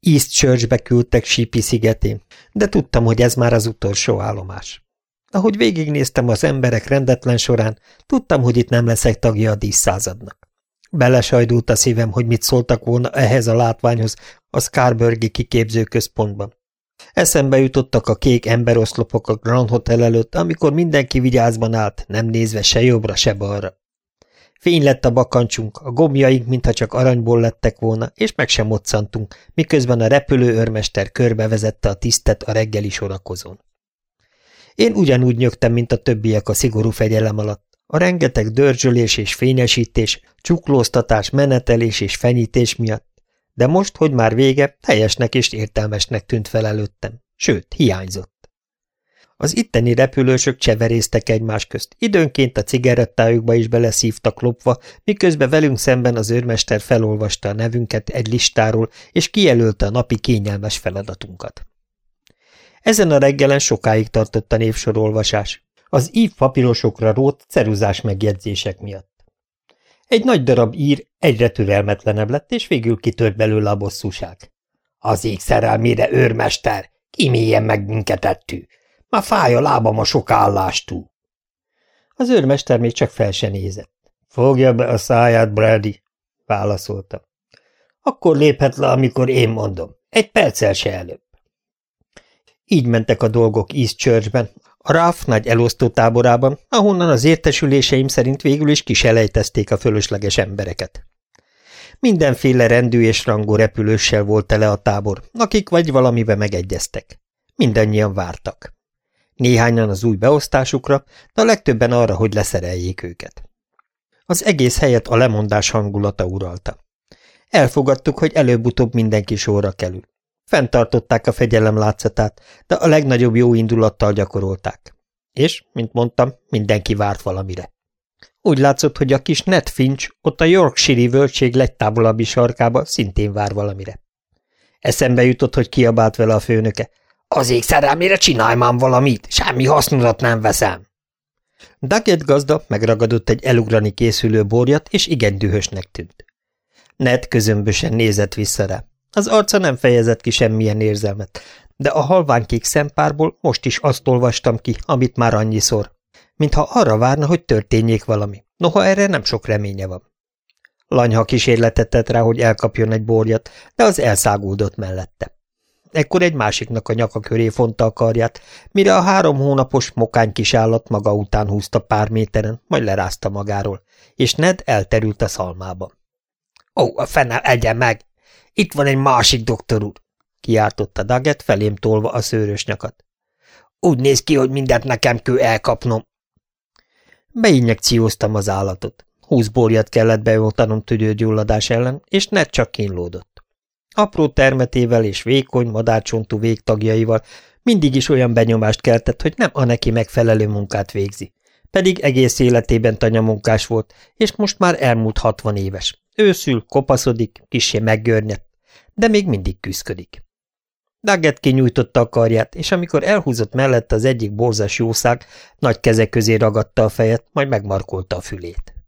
East Churchbe küldtek Sípi szigetén, de tudtam, hogy ez már az utolsó állomás. Ahogy végignéztem az emberek rendetlen során, tudtam, hogy itt nem leszek tagja a díszszázadnak. Belesajdult a szívem, hogy mit szóltak volna ehhez a látványhoz a Scarburgi kiképzőközpontban. Eszembe jutottak a kék emberoszlopok a Grand Hotel előtt, amikor mindenki vigyázban állt, nem nézve se jobbra, se balra. Fény lett a bakancsunk, a gomjaink, mintha csak aranyból lettek volna, és meg sem moccantunk, miközben a repülő örmester körbevezette a tisztet a reggeli sorakozón. Én ugyanúgy nyögtem, mint a többiek a szigorú fegyelem alatt. A rengeteg dörzsölés és fényesítés, csuklóztatás, menetelés és fenyítés miatt. De most, hogy már vége, helyesnek és értelmesnek tűnt fel előttem. Sőt, hiányzott. Az itteni repülősök cseveréztek egymás közt, időnként a cigarettájukba is beleszívtak lopva, miközben velünk szemben az őrmester felolvasta a nevünket egy listáról, és kijelölte a napi kényelmes feladatunkat. Ezen a reggelen sokáig tartott a névsorolvasás, az ív papírosokra rót ceruzás megjegyzések miatt. Egy nagy darab ír egyre türelmetlenebb lett, és végül kitört belőle a bosszúság. Az ég szerelmére, őrmester, kiméljen meg minket ettű. Már fáj a lábam a sok állástú. Az őrmester még csak fel se nézett. Fogja be a száját, Brady, válaszolta. Akkor léphet le, amikor én mondom. Egy perccel se előbb. Így mentek a dolgok East Churchben, a Ráf nagy elosztó táborában, ahonnan az értesüléseim szerint végül is kiselejtezték a fölösleges embereket. Mindenféle rendű és rangú repülőssel volt tele a tábor, akik vagy valamibe megegyeztek. Mindannyian vártak. Néhányan az új beosztásukra, de a legtöbben arra, hogy leszereljék őket. Az egész helyet a lemondás hangulata uralta. Elfogadtuk, hogy előbb-utóbb mindenki sorra kerül. Fentartották a fegyelem látszatát, de a legnagyobb jó indulattal gyakorolták. És, mint mondtam, mindenki várt valamire. Úgy látszott, hogy a kis Ned Finch ott a Yorkshire-i völtség legtávolabbi sarkába szintén vár valamire. Eszembe jutott, hogy kiabált vele a főnöke. Az ég szerelmére csinálj már valamit, semmi hasznodat nem veszem. Daggett gazda megragadott egy elugrani készülő borjat, és igen dühösnek tűnt. Ned közömbösen nézett vissza rá. Az arca nem fejezett ki semmilyen érzelmet, de a halványkék szempárból most is azt olvastam ki, amit már annyiszor, mintha arra várna, hogy történjék valami. Noha erre nem sok reménye van. Lanyha kísérletet tett rá, hogy elkapjon egy borjat, de az elszáguldott mellette. Ekkor egy másiknak a nyaka köré fonta a karját, mire a három hónapos mokány kis állat maga után húzta pár méteren, majd lerázta magáról, és Ned elterült a szalmába. – Ó, a fene, egye meg! Itt van egy másik doktor úr! kiáltotta Daggett felém tolva a szőrös nyakat. Úgy néz ki, hogy mindent nekem kő elkapnom. Beinjekcióztam az állatot. Húsz borjat kellett beoltanom tüdőgyulladás ellen, és ne csak kínlódott. Apró termetével és vékony, madárcsontú végtagjaival mindig is olyan benyomást keltett, hogy nem a neki megfelelő munkát végzi. Pedig egész életében tanyamunkás volt, és most már elmúlt hatvan éves. Őszül, kopaszodik, kisé meggörnyedt, de még mindig küszködik. Daggett kinyújtotta a karját, és amikor elhúzott mellette az egyik borzás jószág, nagy keze közé ragadta a fejet, majd megmarkolta a fülét.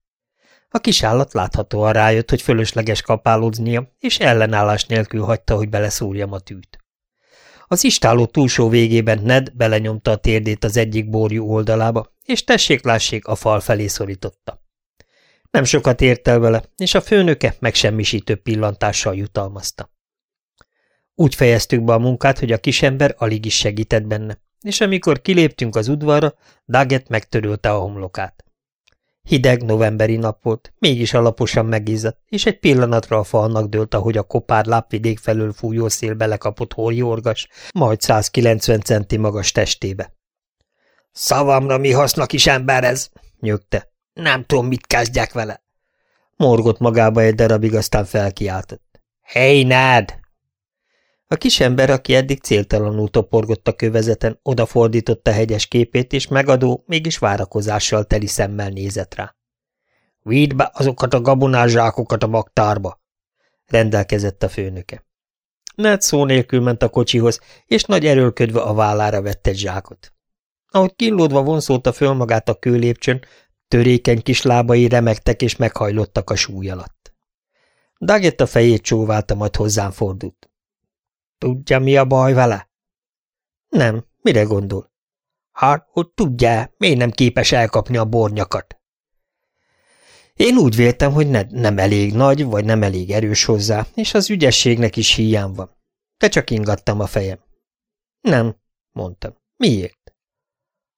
A kis állat láthatóan rájött, hogy fölösleges kapálódznia, és ellenállás nélkül hagyta, hogy beleszúrjam a tűt. Az istáló túlsó végében Ned belenyomta a térdét az egyik borjú oldalába, és tessék-lássék a fal felé szorította. Nem sokat ért el vele, és a főnöke megsemmisítő pillantással jutalmazta. Úgy fejeztük be a munkát, hogy a kisember alig is segített benne, és amikor kiléptünk az udvarra, Daggett megtörölte a homlokát. Hideg novemberi nap volt, mégis alaposan megizzadt, és egy pillanatra a falnak dőlt, ahogy a kopár lápvidék felől fújó szél belekapott horjorgas, majd 190 centi magas testébe. – Szavamra mi haszna kis ember ez? – nyögte. – Nem tudom, mit kezdjek vele. Morgott magába egy darabig, aztán felkiáltott. – Hey, Ned! A kisember, aki eddig céltalanul toporgott a kövezeten, odafordította hegyes képét, és megadó, mégis várakozással teli szemmel nézett rá. – Vidd be azokat a gabonás zsákokat a magtárba! – rendelkezett a főnöke. Ned szó nélkül ment a kocsihoz, és nagy erőlködve a vállára vett egy zsákot. Ahogy kínlódva vonszolta föl magát a kőlépcsön, törékeny kis lábai remegtek és meghajlottak a súly alatt. Daggett a fejét csóválta, majd hozzám fordult. Tudja, mi a baj vele? Nem, mire gondol? Hát, hogy tudja, miért nem képes elkapni a bornyakat? Én úgy véltem, hogy ne, nem elég nagy, vagy nem elég erős hozzá, és az ügyességnek is hiány van. De csak ingattam a fejem. Nem, mondtam. Miért?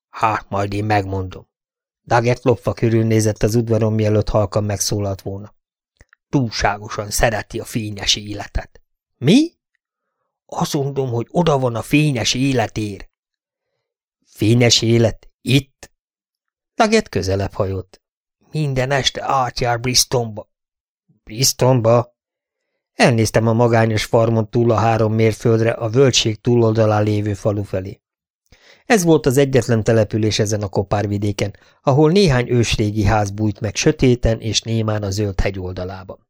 Hát, majd én megmondom. Daggett lopva körülnézett az udvaron, mielőtt halkan megszólalt volna. Túlságosan szereti a fényes életet. Mi? Azt mondom, hogy oda van a fényes életér. Fényes élet? Itt? Daggett közelebb hajolt. Minden este átjár Bristonba. Bristonba? Elnéztem a magányos farmon túl a három mérföldre a völgység túloldalán lévő falu felé. Ez volt az egyetlen település ezen a kopárvidéken, ahol néhány ősrégi ház bújt meg sötéten és némán a zöld hegy oldalában.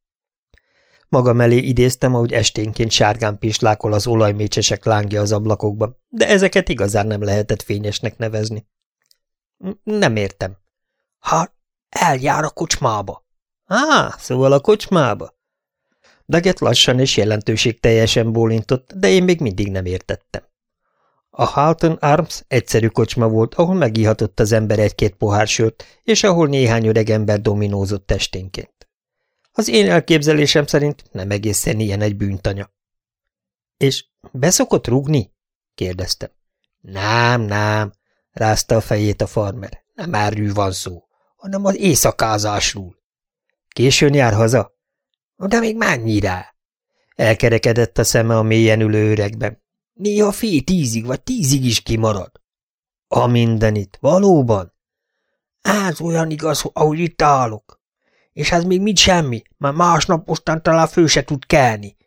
Maga mellé idéztem, ahogy esténként sárgán pislákol az olajmécsesek lángja az ablakokban, de ezeket igazán nem lehetett fényesnek nevezni. Nem értem. Hát, eljár a kocsmába. Á, szóval a kocsmába. Daget lassan és jelentőség teljesen bólintott, de én még mindig nem értettem. A Halton Arms egyszerű kocsma volt, ahol megíhatott az ember egy-két pohár sört, és ahol néhány öreg ember dominózott testénként. Az én elképzelésem szerint nem egészen ilyen egy bűntanya. És beszokott rúgni? kérdeztem. Nem, nem, rázta a fejét a farmer. Nem erről van szó, hanem az éjszakázásról. Későn jár haza? De még mennyire? Elkerekedett a szeme a mélyen ülő öregben. Néha fél tízig vagy tízig is kimarad. A mindenit, valóban? Ez olyan igaz, ahogy itt állok. És ez még mit semmi, mert másnap ostan talán fő se tud kelni.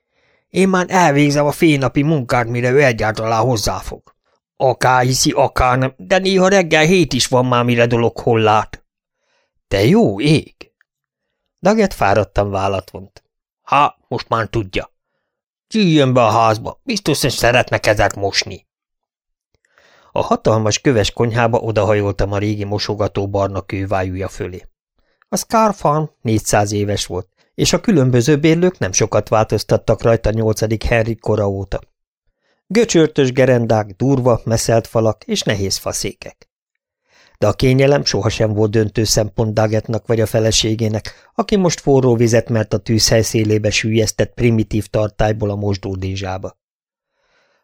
Én már elvégzem a félnapi munkát, mire ő egyáltalán hozzáfog. Akár hiszi, akár nem, de néha reggel hét is van már, mire dolog hol lát. Te jó ég! Daget fáradtan vállat vont. Ha, most már tudja. Jöjjön be a házba, biztos, hogy szeretne kezet mosni. A hatalmas köves konyhába odahajoltam a régi mosogató barna kővájúja fölé. A Scar Farm 400 éves volt, és a különböző bérlők nem sokat változtattak rajta 8. Henry kora óta. Göcsörtös gerendák, durva, meszelt falak és nehéz faszékek de a kényelem sohasem volt döntő szempont Dagetnak vagy a feleségének, aki most forró vizet mert a tűzhely szélébe sűjesztett primitív tartályból a mosdódézsába.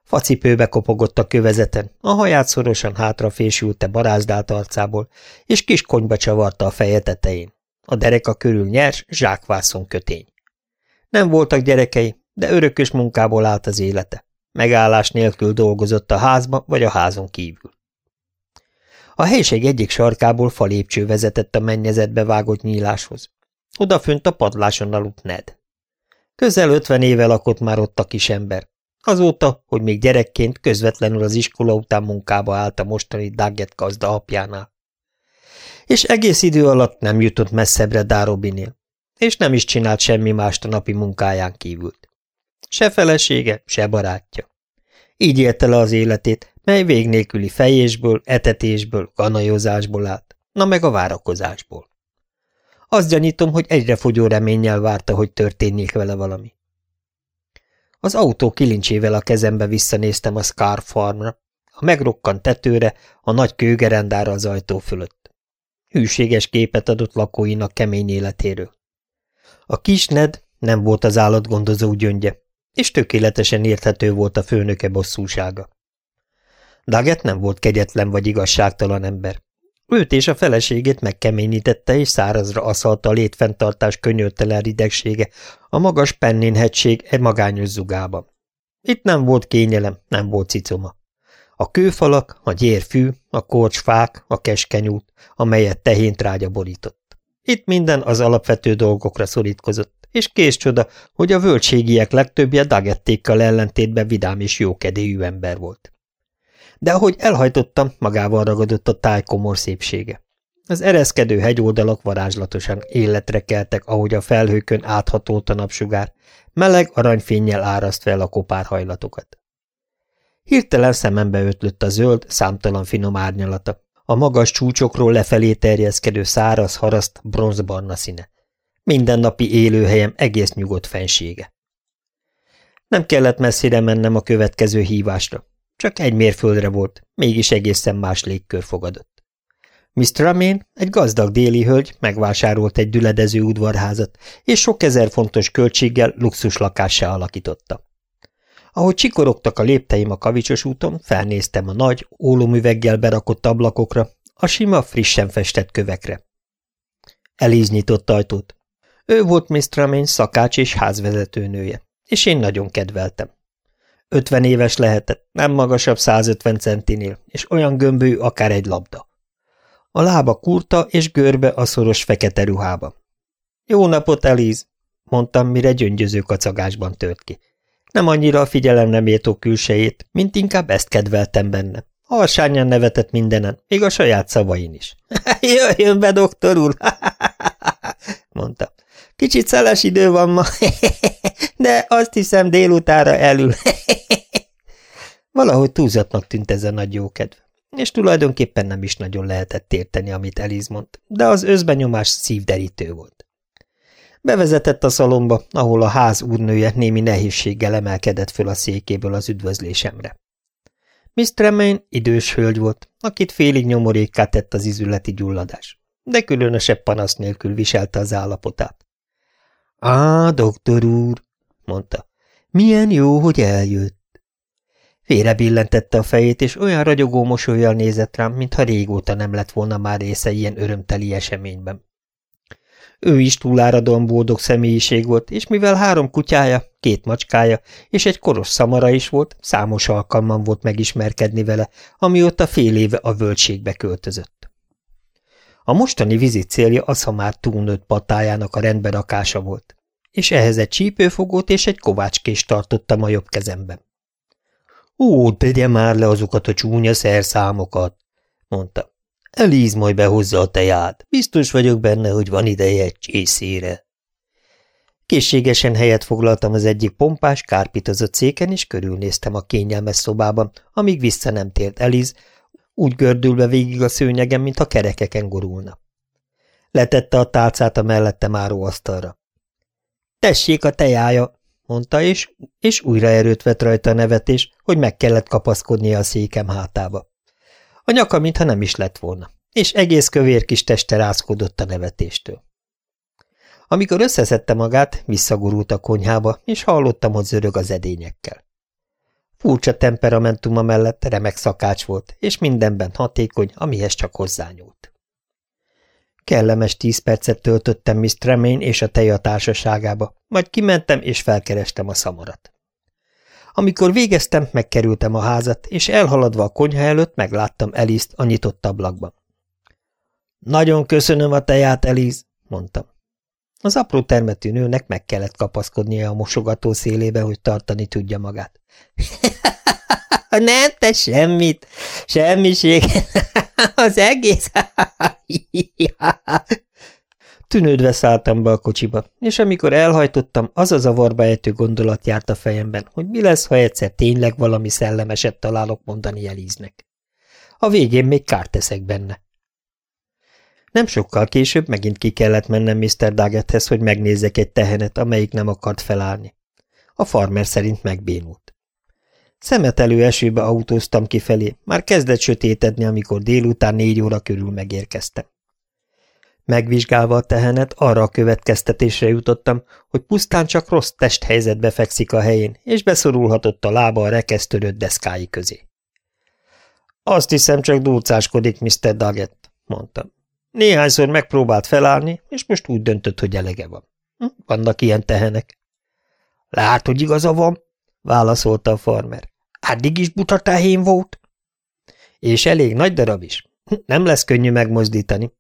Facipőbe kopogott a kövezeten, a haját szorosan hátra barázdált arcából, és kis konyba csavarta a feje tetején. A dereka körül nyers, zsákvászon kötény. Nem voltak gyerekei, de örökös munkából állt az élete. Megállás nélkül dolgozott a házba vagy a házon kívül. A helység egyik sarkából falépcső vezetett a mennyezetbe vágott nyíláshoz. Odafönt a padláson aludt Ned. Közel ötven éve lakott már ott a kisember. Azóta, hogy még gyerekként közvetlenül az iskola után munkába állt a mostani Daggett gazda apjánál. És egész idő alatt nem jutott messzebbre Dárobinél, és nem is csinált semmi mást a napi munkáján kívült. Se felesége, se barátja. Így élte le az életét, mely vég nélküli fejésből, etetésből, kanajozásból állt, na meg a várakozásból. Azt gyanítom, hogy egyre fogyó reménnyel várta, hogy történjék vele valami. Az autó kilincsével a kezembe visszanéztem a Scar Farmra, a megrokkant tetőre, a nagy kőgerendára az ajtó fölött. Hűséges képet adott lakóinak kemény életéről. A kis Ned nem volt az állatgondozó gyöngye, és tökéletesen érthető volt a főnöke bosszúsága. Daget nem volt kegyetlen vagy igazságtalan ember. Őt és a feleségét megkeményítette és szárazra aszalta a létfenntartás könyörtelen ridegsége a magas Pennin hegység egy magányos zugában. Itt nem volt kényelem, nem volt cicoma. A kőfalak, a gyérfű, a korcsfák, a keskeny út, amelyet tehéntrágya borított. Itt minden az alapvető dolgokra szorítkozott, és kés csoda, hogy a völgységiek legtöbbje dagettékkal ellentétben vidám és jókedélyű ember volt de ahogy elhajtottam, magával ragadott a táj komor szépsége. Az ereszkedő hegyoldalak varázslatosan életre keltek, ahogy a felhőkön áthatolt a napsugár, meleg aranyfénnyel áraszt fel a kopárhajlatokat. Hirtelen szemembe ötlött a zöld, számtalan finom árnyalata, a magas csúcsokról lefelé terjeszkedő száraz haraszt bronzbarna színe. Mindennapi élőhelyem egész nyugodt fensége. Nem kellett messzire mennem a következő hívásra. Csak egy mérföldre volt, mégis egészen más légkör fogadott. Mr. Ramin, egy gazdag déli hölgy, megvásárolt egy düledező udvarházat, és sok ezer fontos költséggel luxus lakássá alakította. Ahogy csikorogtak a lépteim a kavicsos úton, felnéztem a nagy, ólomüveggel berakott ablakokra, a sima, frissen festett kövekre. Elíz nyitott ajtót. Ő volt Mr. Ramin szakács és házvezetőnője, és én nagyon kedveltem. Ötven éves lehetett, nem magasabb 150 centinél, és olyan gömbű, akár egy labda. A lába kurta és görbe a szoros fekete ruhába. Jó napot, Elíz! mondtam, mire gyöngyöző kacagásban tört ki. Nem annyira a nem értó külsejét, mint inkább ezt kedveltem benne. Harsányan nevetett mindenen, még a saját szavain is. – Jöjjön be, doktor úr! – mondta. – Kicsit szeles idő van ma, de azt hiszem délutára elül. Valahogy túlzatnak tűnt ez a nagy jókedv, és tulajdonképpen nem is nagyon lehetett érteni, amit Eliz mondta, de az özbenyomás szívderítő volt. Bevezetett a szalomba, ahol a ház úrnője némi nehézséggel emelkedett föl a székéből az üdvözlésemre. Miss Tremaine idős hölgy volt, akit félig nyomorékká tett az izületi gyulladás, de különösebb panasz nélkül viselte az állapotát. – Á, doktor úr! – mondta. – Milyen jó, hogy eljött. Félre billentette a fejét, és olyan ragyogó mosolyjal nézett rám, mintha régóta nem lett volna már része ilyen örömteli eseményben. Ő is túláradóan boldog személyiség volt, és mivel három kutyája, két macskája és egy koros szamara is volt, számos alkalmam volt megismerkedni vele, amióta fél éve a völgységbe költözött. A mostani vizit célja az, ha túlnőtt patájának a rendberakása volt, és ehhez egy csípőfogót és egy kovácskést tartottam a jobb kezemben. Ó, tegye már le azokat a csúnya szerszámokat, mondta. Elíz majd behozza a teját. Biztos vagyok benne, hogy van ideje egy csészére. Készségesen helyet foglaltam az egyik pompás, kárpitozott széken, és körülnéztem a kényelmes szobában, amíg vissza nem tért Eliz, úgy gördülve végig a szőnyegen, mintha kerekeken gurulna. Letette a tálcát a mellettem álló asztalra. – Tessék a tejája! – mondta, és, és újra erőt vett rajta a nevetés, hogy meg kellett kapaszkodnia a székem hátába. A nyaka, mintha nem is lett volna, és egész kövér kis teste rázkodott a nevetéstől. Amikor összeszedte magát, visszagurult a konyhába, és hallottam, hogy zörög az edényekkel. Furcsa temperamentuma mellett remek szakács volt, és mindenben hatékony, amihez csak hozzányúlt. Kellemes tíz percet töltöttem Miss Tremaine és a teja társaságába, majd kimentem és felkerestem a szamarat. Amikor végeztem, megkerültem a házat, és elhaladva a konyha előtt megláttam Eliszt a nyitott ablakban. Nagyon köszönöm a teját, Eliz, mondtam. Az apró termetű nőnek meg kellett kapaszkodnia a mosogató szélébe, hogy tartani tudja magát. Nem, te semmit, semmiség, az egész. Tűnődve szálltam be a kocsiba, és amikor elhajtottam, az a zavarba ejtő gondolat járt a fejemben, hogy mi lesz, ha egyszer tényleg valami szellemeset találok mondani Elíznek. A végén még kárt teszek benne. Nem sokkal később megint ki kellett mennem Mr. Daggetthez, hogy megnézzek egy tehenet, amelyik nem akart felállni. A farmer szerint megbénult. Szemetelő esőbe autóztam kifelé, már kezdett sötétedni, amikor délután négy óra körül megérkeztem. Megvizsgálva a tehenet, arra a következtetésre jutottam, hogy pusztán csak rossz testhelyzetbe fekszik a helyén, és beszorulhatott a lába a rekesztörött deszkái közé. Azt hiszem, csak dúcáskodik, Mr. Daggett, mondtam. Néhányszor megpróbált felállni, és most úgy döntött, hogy elege van. Hm, vannak ilyen tehenek. Lát, hogy igaza van, válaszolta a farmer. Addig is buta tehén volt. És elég nagy darab is. Hm, nem lesz könnyű megmozdítani.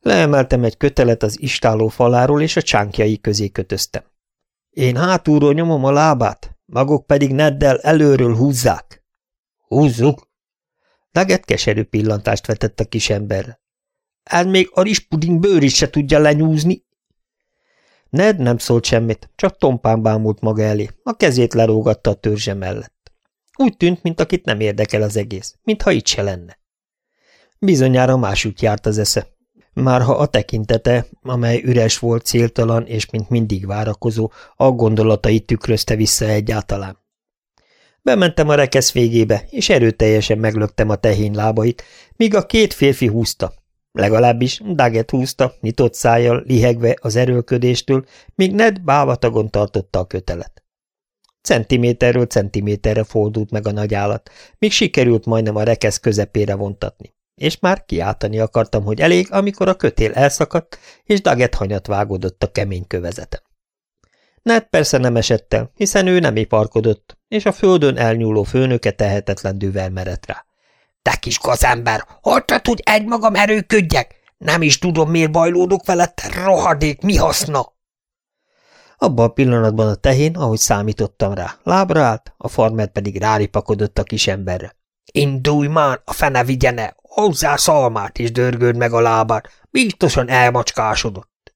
Leemeltem egy kötelet az istáló faláról, és a csánkjai közé kötöztem. Én hátulról nyomom a lábát, maguk pedig neddel előről húzzák. Húzzuk! Daget keserű pillantást vetett a kis emberre. Ez még a rispuding bőr se tudja lenyúzni. Ned nem szólt semmit, csak tompán bámult maga elé, a kezét lerógatta a törzse mellett. Úgy tűnt, mint akit nem érdekel az egész, mintha itt se lenne. Bizonyára másút járt az esze, Márha a tekintete, amely üres volt, céltalan és mint mindig várakozó, a gondolatait tükrözte vissza egyáltalán. Bementem a rekesz végébe, és erőteljesen meglöktem a tehén lábait, míg a két férfi húzta. Legalábbis Daget húzta, nyitott szájjal, lihegve az erőlködéstől, míg Ned bávatagon tartotta a kötelet. Centiméterről centiméterre fordult meg a nagy állat, míg sikerült majdnem a rekesz közepére vontatni. És már kiáltani akartam, hogy elég, amikor a kötél elszakadt, és Daget hanyat vágódott a kemény kövezetem. Ned persze nem esett el, hiszen ő nem iparkodott, és a földön elnyúló főnöke tehetetlen düvel merett rá. – Te kis gazember, hagytad, hogy egymagam erőködjek? Nem is tudom, miért bajlódok veled, rohadék, mi haszna? Abban a pillanatban a tehén, ahogy számítottam rá, lábra állt, a farmer pedig ráripakodott a kis emberre. – Indulj már, a fene vigyene, hozzá szalmát és dörgőd meg a lábát, biztosan elmacskásodott.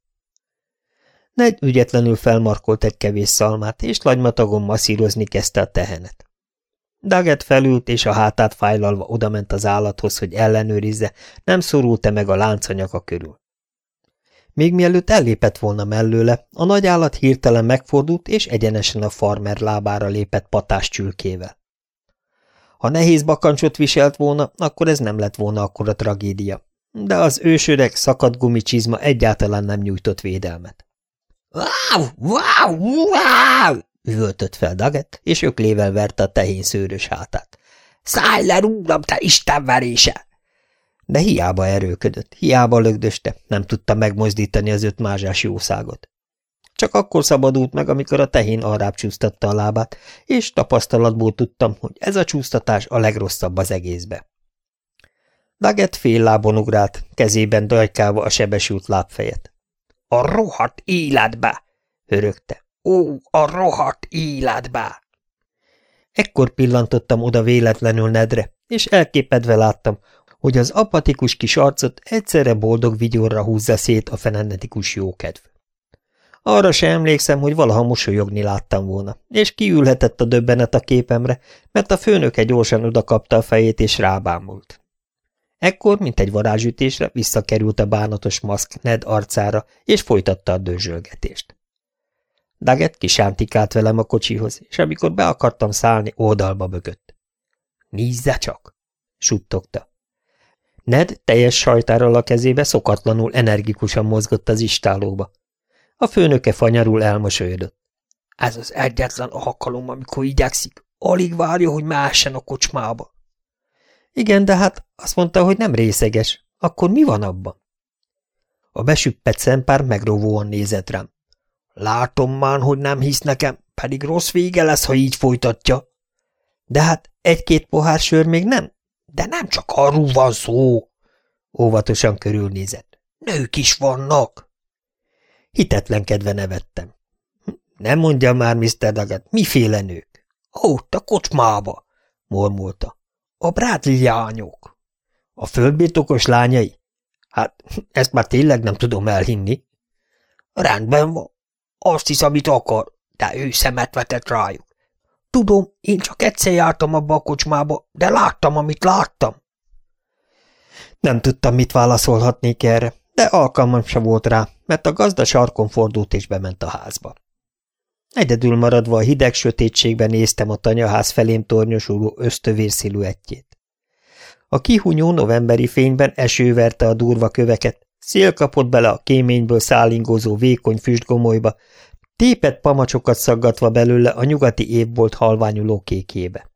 Ned ügyetlenül felmarkolt egy kevés szalmát, és lagymatagon masszírozni kezdte a tehenet. Daget felült, és a hátát fájlalva odament az állathoz, hogy ellenőrizze, nem szorult-e meg a láncanyaka körül. Még mielőtt ellépett volna mellőle, a nagy állat hirtelen megfordult, és egyenesen a farmer lábára lépett patás csülkével. Ha nehéz bakancsot viselt volna, akkor ez nem lett volna akkora tragédia, de az ősöreg szakadt gumicsizma egyáltalán nem nyújtott védelmet. Wow, wow, wow! Üvöltött fel Daget, és öklével verte a tehén szőrös hátát. Szállj le rúglam, te istenverése! De hiába erőködött, hiába lögdöste, nem tudta megmozdítani az öt mázsás jószágot. Csak akkor szabadult meg, amikor a tehén arrább csúsztatta a lábát, és tapasztalatból tudtam, hogy ez a csúsztatás a legrosszabb az egészbe. Daget fél lábon ugrált, kezében dajkálva a sebesült lábfejet. A rohadt életbe! hörögte. Ó, a rohadt életbe! Ekkor pillantottam oda véletlenül Nedre, és elképedve láttam, hogy az apatikus kis arcot egyszerre boldog vigyorra húzza szét a fenenetikus jókedv. Arra se emlékszem, hogy valaha mosolyogni láttam volna, és kiülhetett a döbbenet a képemre, mert a főnöke gyorsan odakapta a fejét és rábámult. Ekkor, mint egy varázsütésre, visszakerült a bánatos maszk Ned arcára, és folytatta a dőzsölgetést. Daget kisántikált velem a kocsihoz, és amikor be akartam szállni, oldalba bögött. – Nézze csak! – suttogta. Ned teljes sajtárral a kezébe szokatlanul energikusan mozgott az istálóba. A főnöke fanyarul elmosolyodott. – Ez az egyetlen alkalom, amikor igyekszik. Alig várja, hogy másen a kocsmába. Igen, de hát azt mondta, hogy nem részeges. Akkor mi van abban? A besüppett szempár megrovóan nézett rám. Látom már, hogy nem hisz nekem, pedig rossz vége lesz, ha így folytatja. De hát egy-két pohár sör még nem? De nem csak arról van szó. Óvatosan körülnézett. Nők is vannak. Hitetlenkedve nevettem. Nem mondja már, Mr. Dagat, miféle nők? Ott a kocsmába, mormolta. A Bradley lányok. A földbirtokos lányai? Hát, ezt már tényleg nem tudom elhinni. Rendben van. Azt hisz, amit akar, de ő szemet vetett rájuk. Tudom, én csak egyszer jártam abba a kocsmába, de láttam, amit láttam. Nem tudtam, mit válaszolhatnék erre, de alkalmam se volt rá, mert a gazda sarkon fordult és bement a házba. Egyedül maradva a hideg sötétségben néztem a tanyaház felém tornyosuló ösztövér sziluettjét. A kihunyó novemberi fényben eső verte a durva köveket, szél kapott bele a kéményből szállingózó vékony füstgomolyba, tépet pamacsokat szaggatva belőle a nyugati évbolt halványuló kékjébe.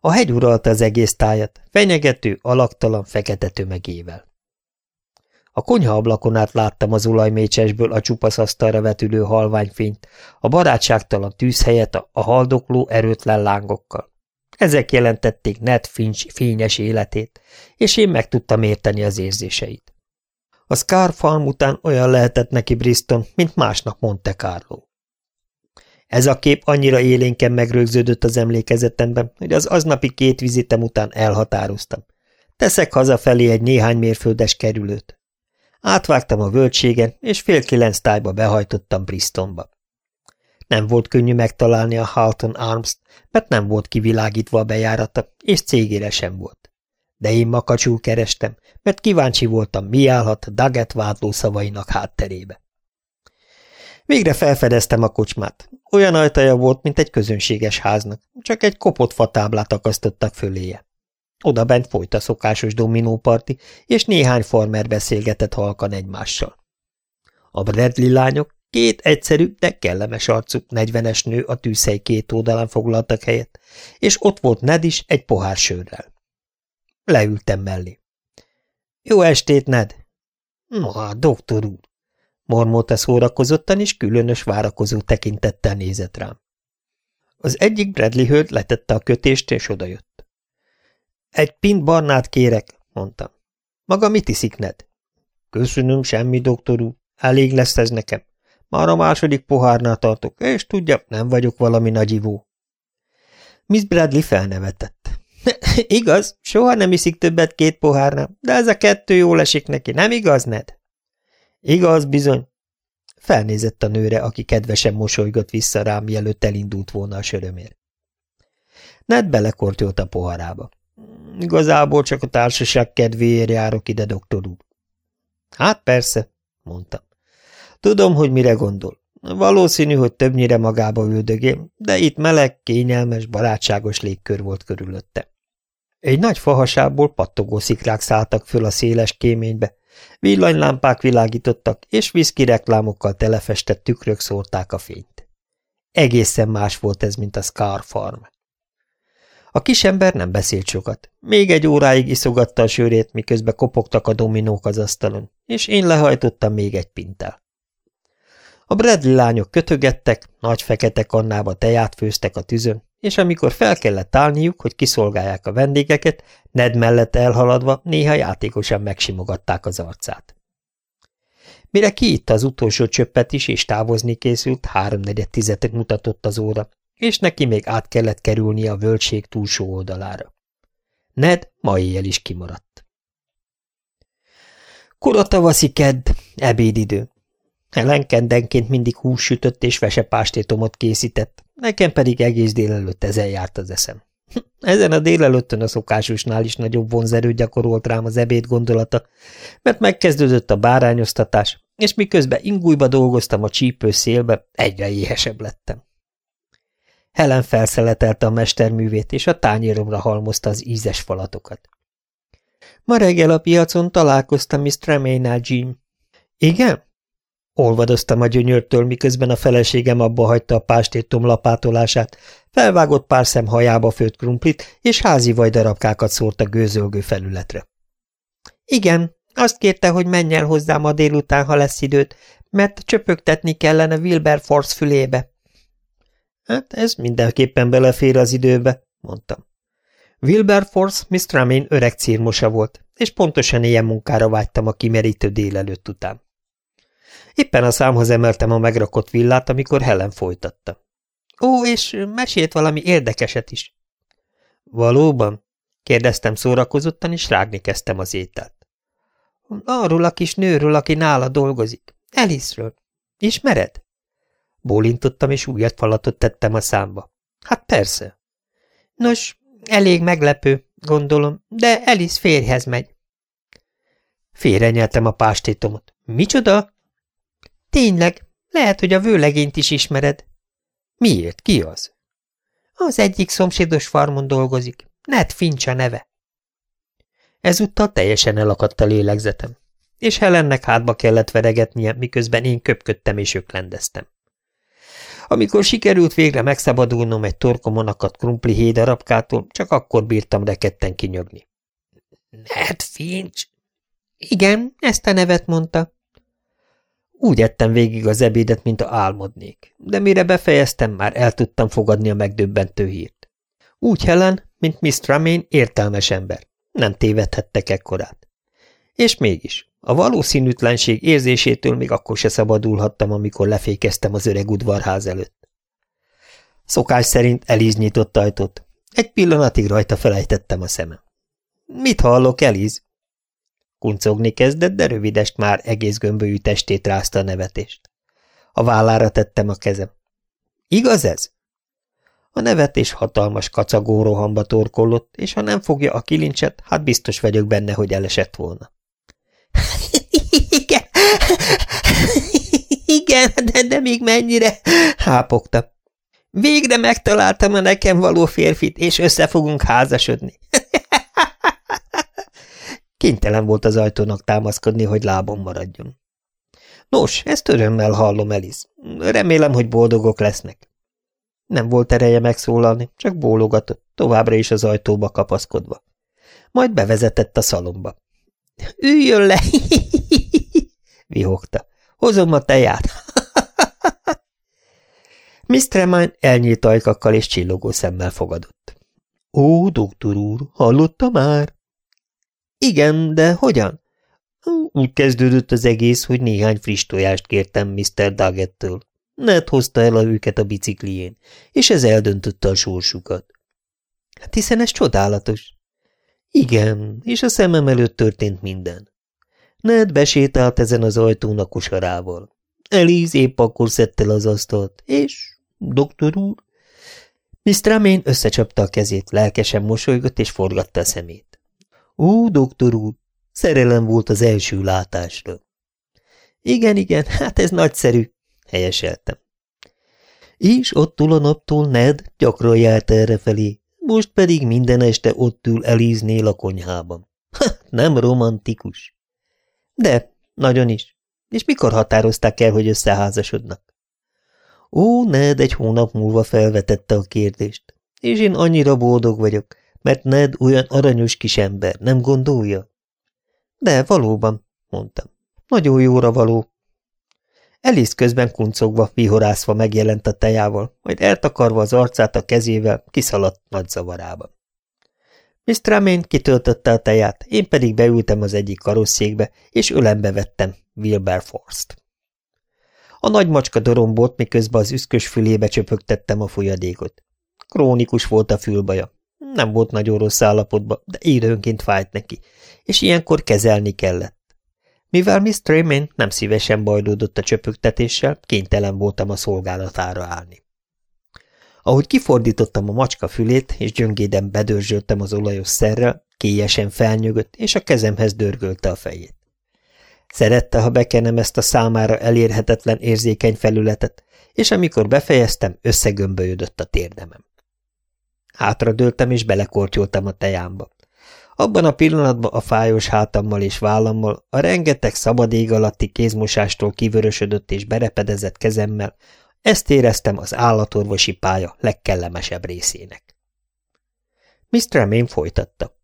A hegy uralta az egész tájat, fenyegető, alaktalan, fekete tömegével. A konyha ablakon át láttam az olajmécsesből a csupasz asztalra vetülő halványfényt, a barátságtalan tűz helyett a, a haldokló erőtlen lángokkal. Ezek jelentették Ned Finch fényes életét, és én meg tudtam érteni az érzéseit. A Scar Farm után olyan lehetett neki Briston, mint másnap Monte Carlo. Ez a kép annyira élénken megrögződött az emlékezetemben, hogy az aznapi két vizitem után elhatároztam. Teszek hazafelé egy néhány mérföldes kerülőt. Átvágtam a völgységen, és fél kilenc tájba behajtottam Bristonba. Nem volt könnyű megtalálni a Halton Arms-t, mert nem volt kivilágítva a bejárata, és cégére sem volt. De én makacsul kerestem, mert kíváncsi voltam, mi állhat Daget vádló szavainak hátterébe. Végre felfedeztem a kocsmát. Olyan ajtaja volt, mint egy közönséges háznak, csak egy kopott fatáblát akasztottak föléje. Oda bent folyt a szokásos dominóparti, és néhány farmer beszélgetett halkan egymással. A Bradley lányok két egyszerű, de kellemes arcú negyvenes nő a tűzhely két oldalán foglaltak helyet, és ott volt Ned is egy pohár sörrel. Leültem mellé. Jó estét, Ned! Ma, doktor úr! mormolta szórakozottan, és különös várakozó tekintettel nézett rám. Az egyik Bradley hölgy letette a kötést, és odajött. Egy pint barnát kérek, mondtam. Maga mit iszik, Ned? Köszönöm, semmi, doktor úr. Elég lesz ez nekem. Már a második pohárnál tartok, és tudja, nem vagyok valami nagyivó. Miss Bradley felnevetett. igaz, soha nem iszik többet két pohárnál, de ez a kettő jól esik neki, nem igaz, Ned? Igaz, bizony. Felnézett a nőre, aki kedvesen mosolygott vissza rám, mielőtt elindult volna a sörömér. Ned belekortyolt a poharába. Igazából csak a társaság kedvéért járok ide, doktor úr. Hát persze, mondtam. Tudom, hogy mire gondol. Valószínű, hogy többnyire magába üldögél, de itt meleg, kényelmes, barátságos légkör volt körülötte. Egy nagy fahasából pattogó szikrák szálltak föl a széles kéménybe, villanylámpák világítottak, és viszki reklámokkal telefestett tükrök szórták a fényt. Egészen más volt ez, mint a Scar Farm. A kisember nem beszélt sokat. Még egy óráig iszogatta a sörét, miközben kopogtak a dominók az asztalon, és én lehajtottam még egy pinttel. A Bradley lányok kötögettek, nagy fekete kannába teját főztek a tüzön, és amikor fel kellett állniuk, hogy kiszolgálják a vendégeket, Ned mellett elhaladva néha játékosan megsimogatták az arcát. Mire kiitta az utolsó csöppet is, és távozni készült, háromnegyed tizetek mutatott az óra, és neki még át kellett kerülnie a völtség túlsó oldalára. Ned ma éjjel is kimaradt. Kora tavaszi kedd, ebédidő. Helen kendenként mindig hússütött és vesepástétomot készített, nekem pedig egész délelőtt ezen járt az eszem. Ezen a délelőttön a szokásosnál is nagyobb vonzerőt gyakorolt rám az ebéd gondolata, mert megkezdődött a bárányoztatás, és miközben ingújba dolgoztam a csípő szélbe, egyre éhesebb lettem. Helen felszeletelte a mesterművét, és a tányéromra halmozta az ízes falatokat. Ma reggel a piacon találkoztam Miss Tremaine-nál, Jim. Igen? Olvadoztam a gyönyörtől, miközben a feleségem abba hagyta a pástétom lapátolását, felvágott pár szem hajába főtt krumplit, és házi vajdarabkákat szórt a gőzölgő felületre. Igen, azt kérte, hogy menj el hozzám a délután, ha lesz időt, mert csöpögtetni kellene Wilberforce fülébe. Hát ez mindenképpen belefér az időbe, mondtam. Wilberforce Miss Tramain öreg círmosa volt, és pontosan ilyen munkára vágytam a kimerítő délelőtt után. Éppen a számhoz emeltem a megrakott villát, amikor Helen folytatta. Ó, és mesélt valami érdekeset is. Valóban? kérdeztem szórakozottan, és rágni kezdtem az ételt. Arról a kis nőről, aki nála dolgozik. Elisről. Ismered? Bólintottam, és újat falatot tettem a számba. Hát persze. Nos, elég meglepő, gondolom, de Elis férjhez megy. Félrenyeltem a pástétomot. Micsoda? Tényleg, lehet, hogy a vőlegényt is ismered. Miért? Ki az? Az egyik szomszédos farmon dolgozik. Ned Finch a neve. Ezúttal teljesen elakadt a lélegzetem, és Helennek hátba kellett veregetnie, miközben én köpködtem és öklendeztem. Amikor sikerült végre megszabadulnom egy torkomon akadt krumpli hédarabkától, csak akkor bírtam reketten kinyögni. Ned Finch? Igen, ezt a nevet mondta. Úgy ettem végig az ebédet, mint a álmodnék, de mire befejeztem, már el tudtam fogadni a megdöbbentő hírt. Úgy Helen, mint Miss Tramain értelmes ember. Nem tévedhettek ekkorát. És mégis, a valószínűtlenség érzésétől még akkor se szabadulhattam, amikor lefékeztem az öreg udvarház előtt. Szokás szerint Eliz nyitott ajtót. Egy pillanatig rajta felejtettem a szemem. Mit hallok, Eliz? Kuncogni kezdett, de rövidest már egész gömbölyű testét rázta a nevetést. A vállára tettem a kezem. Igaz ez? A nevetés hatalmas kacagó rohamba torkollott, és ha nem fogja a kilincset, hát biztos vagyok benne, hogy elesett volna. Igen, igen, de, de még mennyire, hápogta. Végre megtaláltam a nekem való férfit, és össze fogunk házasodni. Kénytelen volt az ajtónak támaszkodni, hogy lábon maradjon. Nos, ezt örömmel hallom, Elis. Remélem, hogy boldogok lesznek. Nem volt ereje megszólalni, csak bólogatott, továbbra is az ajtóba kapaszkodva. Majd bevezetett a szalomba. Üljön le! vihogta. Hozom a teját. Mr. Mine elnyílt ajkakkal és csillogó szemmel fogadott. Ó, doktor úr, hallotta már? Igen, de hogyan? Úgy kezdődött az egész, hogy néhány friss tojást kértem Mr. Duggettől. Ned hozta el a őket a biciklién, és ez eldöntötte a sorsukat. Hát hiszen ez csodálatos. Igen, és a szemem előtt történt minden. Ned besétált ezen az ajtón a kosarával. Elise épp akkor szedte az asztalt, és... Doktor úr? Mr. Amény összecsapta a kezét, lelkesen mosolygott és forgatta a szemét. Ó, doktor úr, szerelem volt az első látásra. Igen, igen, hát ez nagyszerű, helyeseltem. És ottól a naptól Ned gyakran járt errefelé, most pedig minden este ott ül Elíznél a konyhában. Ha, nem romantikus. De, nagyon is. És mikor határozták el, hogy összeházasodnak? Ó, Ned egy hónap múlva felvetette a kérdést, és én annyira boldog vagyok, mert Ned olyan aranyos kis ember, nem gondolja? De valóban, mondtam. Nagyon jóra való. Elis közben kuncogva, vihorászva megjelent a tejával, majd eltakarva az arcát a kezével, kiszaladt nagy zavarában. Mr. Amény kitöltötte a teját, én pedig beültem az egyik karosszékbe, és ölembe vettem Wilberforce-t. A nagy macska dorombolt, miközben az üszkös fülébe csöpögtettem a folyadékot. Krónikus volt a fülbaja. Nem volt nagyon rossz állapotban, de időnként fájt neki, és ilyenkor kezelni kellett. Mivel Miss Tremaine nem szívesen bajlódott a csöpögtetéssel, kénytelen voltam a szolgálatára állni. Ahogy kifordítottam a macska fülét, és gyöngéden bedörzsöltem az olajos szerrel, kélyesen felnyögött, és a kezemhez dörgölte a fejét. Szerette, ha bekenem ezt a számára elérhetetlen érzékeny felületet, és amikor befejeztem, összegömbölyödött a térdemem. Hátradőltem, és belekortyoltam a tejámba. Abban a pillanatban a fájós hátammal és vállammal, a rengeteg szabad ég alatti kézmosástól kivörösödött és berepedezett kezemmel, ezt éreztem az állatorvosi pálya legkellemesebb részének. Mr. Amény folytatta.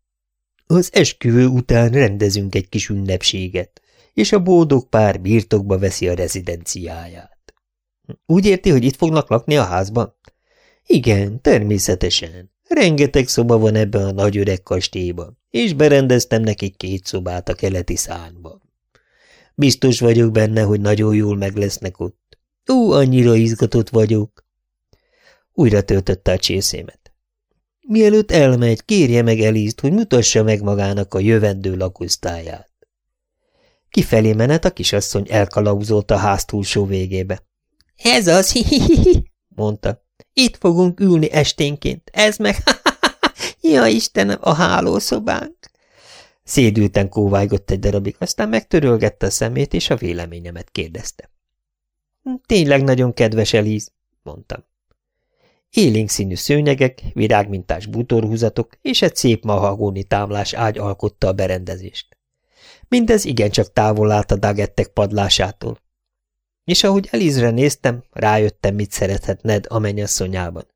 Az esküvő után rendezünk egy kis ünnepséget, és a boldog pár birtokba veszi a rezidenciáját. Úgy érti, hogy itt fognak lakni a házban? Igen, természetesen. Rengeteg szoba van ebben a nagy öreg kastélyban, és berendeztem nekik két szobát a keleti szányban. Biztos vagyok benne, hogy nagyon jól meg lesznek ott. Ó, annyira izgatott vagyok. Újra töltötte a csészémet. Mielőtt elmegy, kérje meg Elízt, hogy mutassa meg magának a jövendő lakosztályát. Kifelé menet a kisasszony elkalauzolt a ház túlsó végébe. – Ez az, hihihi, mondta. Itt fogunk ülni esténként, ez meg, ja Istenem, a hálószobánk. Szédülten kóvájgott egy darabig, aztán megtörölgette a szemét, és a véleményemet kérdezte. Tényleg nagyon kedves Elíz, mondtam. Élénk színű szőnyegek, virágmintás bútorhúzatok és egy szép mahagóni támlás ágy alkotta a berendezést. Mindez igencsak távol állt a dagettek padlásától. És ahogy Elizre néztem, rájöttem, mit szerethet Ned a mennyasszonyában.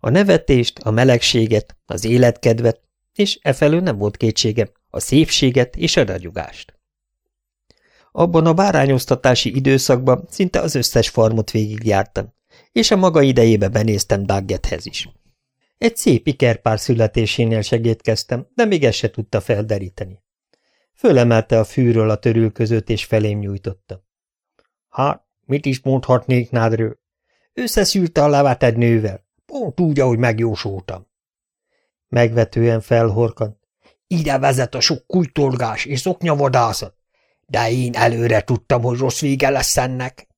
A nevetést, a melegséget, az életkedvet, és efelől nem volt kétségem, a szépséget és a ragyugást. Abban a bárányoztatási időszakban szinte az összes farmot végigjártam, és a maga idejébe benéztem Daggethez is. Egy szép ikerpár születésénél segítkeztem, de még ezt se tudta felderíteni. Fölemelte a fűről a törülközőt, és felém nyújtotta. Hát, mit is mondhatnék nádről? Összeszűrte a levát egy nővel, pont úgy, ahogy megjósoltam. Megvetően felhorkant. Ide vezet a sok kultorgás és szoknyavadászat, de én előre tudtam, hogy rossz vége lesz ennek.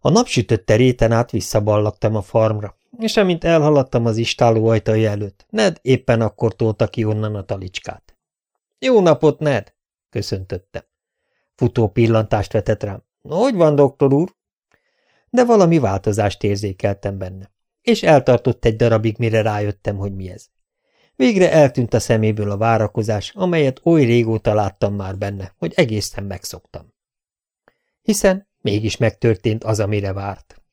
A napsütötte réten át visszaballagtam a farmra, és amint elhaladtam az istáló ajtai előtt, Ned éppen akkor tolta ki onnan a talicskát. – Jó napot, Ned! – köszöntötte. Futó pillantást vetett rám. – Hogy van, doktor úr? De valami változást érzékeltem benne, és eltartott egy darabig, mire rájöttem, hogy mi ez. Végre eltűnt a szeméből a várakozás, amelyet oly régóta láttam már benne, hogy egészen megszoktam. Hiszen mégis megtörtént az, amire várt.